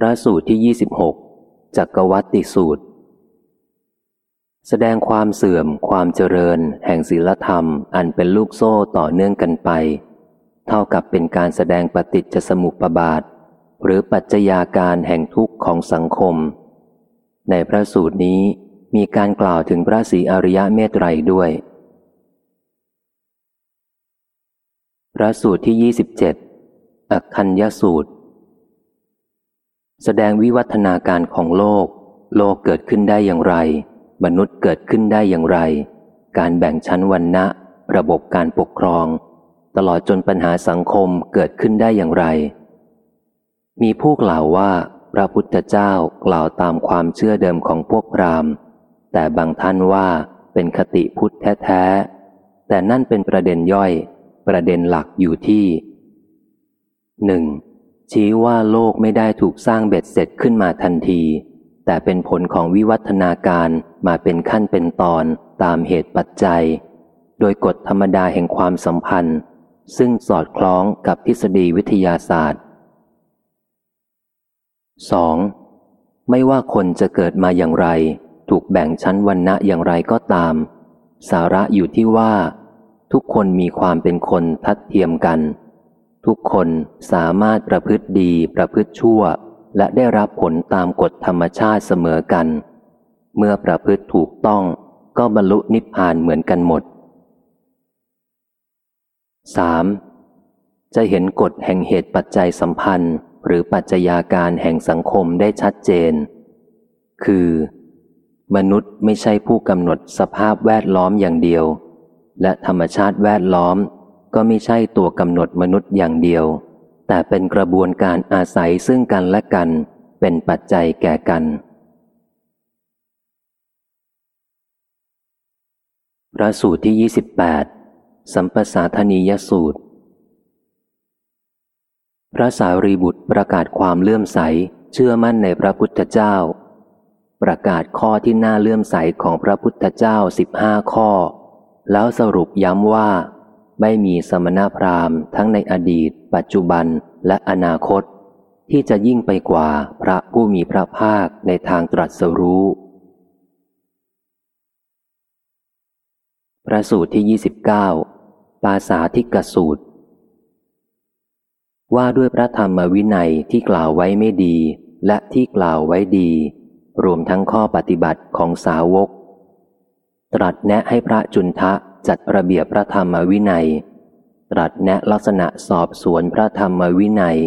พระสูตรที่ยี่สิบหกจักรวัติสูตร แสดงความเสื่อมความเจริญ แห่งศีลธรรม อันเป็นลูกโซ่ต่อเนื่องกันไป เท่ากับเป็นการแสดงปฏิจจสมุปบาท หรือปัจจัยาการแห่งทุกข์ของสังคม ในพระสูตรนี้มีการกล่าวถึงพระศรีอริยะเมตไตรด้วย พระสูตรที่ยี่สิบเจ็ดอักคัญยสูตร แสดงวิวัฒนาการของโลก โลกเกิดขึ้นได้อย่างไร มนุษย์เกิดขึ้นได้อย่างไร การแบ่งชั้นวันนะระบบการปกครอง ตลอดจนปัญหาสังคมเกิดขึ้นได้อย่างไร มีผู้กล่าวว่าพระพุทธเจ้ากล่าวตามความเชื่อเดิมของพวกพราหมณ์ แต่บางท่านว่าเป็นคติพุทธแท้แต่นั่นเป็นประเด็นย่อย ประเด็นหลักอยู่ที่หนึ่ง ชี้ว่าโลกไม่ได้ถูกสร้างเบ็ดเสร็จขึ้นมาทันที แต่เป็นผลของวิวัฒนาการมาเป็นขั้นเป็นตอนตามเหตุปัจจัย โดยกฎธรรมดาแห่งความสัมพันธ์ ซึ่งสอดคล้องกับทฤษฎีวิทยาศาสตร์ 2. ไม่ว่าคนจะเกิดมาอย่างไร ถูกแบ่งชั้นวันณะอย่างไรก็ตาม สาระอยู่ที่ว่า ทุกคนมีความเป็นคนทัดเทียมกัน ทุกคนสามารถประพฤติดีประพฤติชั่ว และได้รับผลตามกฎธรรมชาติเสมอกัน เมื่อประพฤติถูกต้องก็บรรลุนิพพานเหมือนกันหมด 3. จะเห็นกฎแห่งเหตุปัจจัยสัมพันธ์ หรือปัจจัยาการแห่งสังคมได้ชัดเจน คือ มนุษย์ไม่ใช่ผู้กำหนดสภาพแวดล้อมอย่างเดียว และธรรมชาติแวดล้อม ก็ไม่ใช่ตัวกำหนดมนุษย์อย่างเดียว แต่เป็นกระบวนการอาศัยซึ่งกันและกัน เป็นปัจจัยแก่กัน พระสูตรที่ 28 สัมปสาธนียสูตร พระสารีบุตรประกาศความเลื่อมใส เชื่อมั่นในพระพุทธเจ้า ประกาศข้อที่น่าเลื่อมใสของพระพุทธเจ้าสิบห้าข้อ แล้วสรุปย้ำว่า ไม่มีสมณพราหมณ์ทั้งในอดีต ปัจจุบันและอนาคต ที่จะยิ่งไปกว่าพระผู้มีพระภาคในทางตรัสรู้พระสูตรที่ 29 ปาสาธิกสูตร ว่าด้วยพระธรรมวินัยที่กล่าวไว้ไม่ดี และที่กล่าวไว้ดี รวมทั้งข้อปฏิบัติของสาวก ตรัสแนะให้พระจุนทะ จัดระเบียบพระธรรมวินัย ตรัสแนะลักษณะสอบสวนพระธรรมวินัย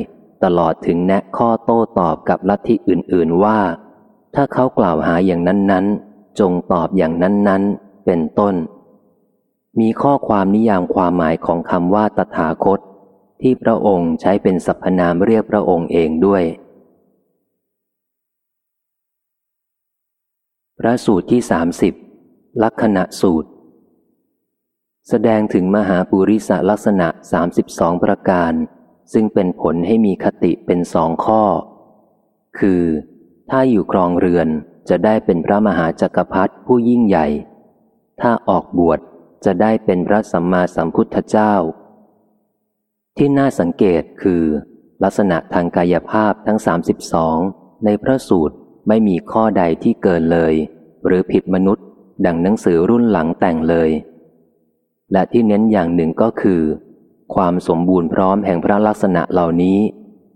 ตลอดถึงแนะข้อโต้ตอบกับลัทธิอื่น ๆว่า ถ้าเขากล่าวหาอย่างนั้น ๆ จงตอบอย่างนั้น ๆ เป็นต้น มีข้อความนิยามความหมายของคำว่าตถาคต ที่พระองค์ใช้เป็นสรรพนามเรียกพระองค์เองด้วยพระสูตรที่สามสิบลักษณะสูตร แสดงถึงมหาปุริสลักษณะ 32 ประการ ซึ่งเป็นผลให้มีคติเป็นสองข้อ คือ ถ้าอยู่ครองเรือนจะได้เป็นพระมหาจักรพรรดิผู้ยิ่งใหญ่ ถ้าออกบวชจะได้เป็นพระสัมมาสัมพุทธเจ้า ที่น่าสังเกตคือ ลักษณะทางกายภาพทั้ง 32 ในพระสูตรไม่มีข้อใดที่เกินเลย หรือผิดมนุษย์ ดังหนังสือรุ่นหลังแต่งเลย และที่เน้นอย่างหนึ่งก็คือ ความสมบูรณ์พร้อมแห่งพระลักษณะเหล่านี้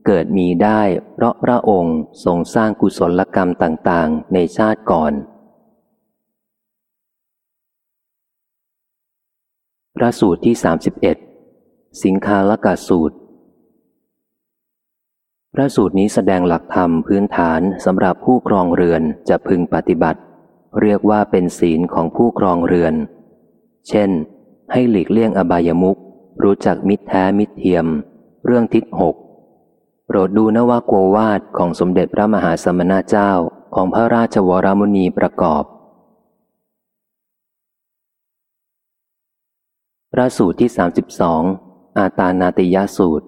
เกิดมีได้เพราะพระองค์ทรงสร้างกุศลกรรมต่างๆ ในชาติก่อน พระสูตรที่ 31 สิงคาลกาสูตร พระสูตรนี้แสดงหลักธรรมพื้นฐานสำหรับผู้ครองเรือนจะพึงปฏิบัติ เรียกว่าเป็นศีลของผู้ครองเรือน เช่น ให้หลีกเลี่ยงอบายมุกรู้จักมิตรแท้มิตรเทียม เรื่องทิศหกโปรดดูนวโกวาดของสมเด็จพระมหาสมณเจ้าของพระราชวรมุนีประกอบ พระสูตรที่ 32 อาตานาติยสูตร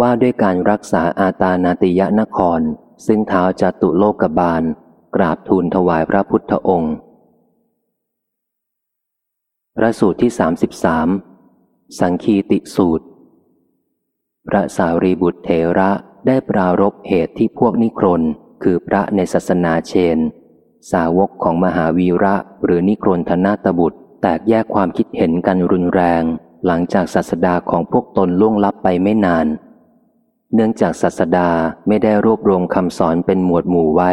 ว่าด้วยการรักษาอาตานาติยนคร ซึ่งเท้าจตุโลกบาล กราบทูลถวายพระพุทธองค์ พระสูตรที่สามสิบสามสังคีติสูตร พระสารีบุตรเถระได้ปรารบเหตุที่พวกนิครน คือพระในศาสนาเชน สาวกของมหาวีระหรือนิครนธนาตบุตร แตกแยกความคิดเห็นกันรุนแรง หลังจากศาสดาของพวกตนล่วงลับไปไม่นาน เนื่องจากศาสดาไม่ได้รวบรวมคำสอนเป็นหมวดหมู่ไว้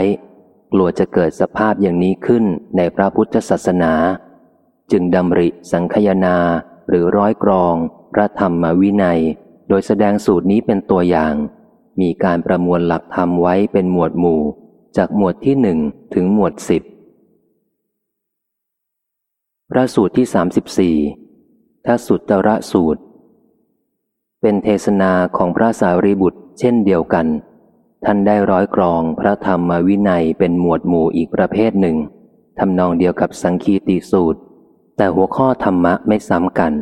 กลัวจะเกิดสภาพอย่างนี้ขึ้นในพระพุทธศาสนา จึงดำริสังคยนาหรือร้อยกรอง พระธรรมวินัย โดยแสดงสูตรนี้เป็นตัวอย่าง มีการประมวลหลักธรรมไว้เป็นหมวดหมู่ จากหมวดที่หนึ่งถึงหมวดสิบพระสูตรที่สามสิบสี่ทัสุตระสูตร เป็นเทศนาของพระสารีบุตร เช่นเดียวกัน ท่านได้ร้อยกรองพระธรรมวินัยเป็นหมวดหมู่อีกประเภทหนึ่งทำนองเดียวกับสังคีติสูตร แต่หัวข้อธรรมะไม่ซ้ำกัน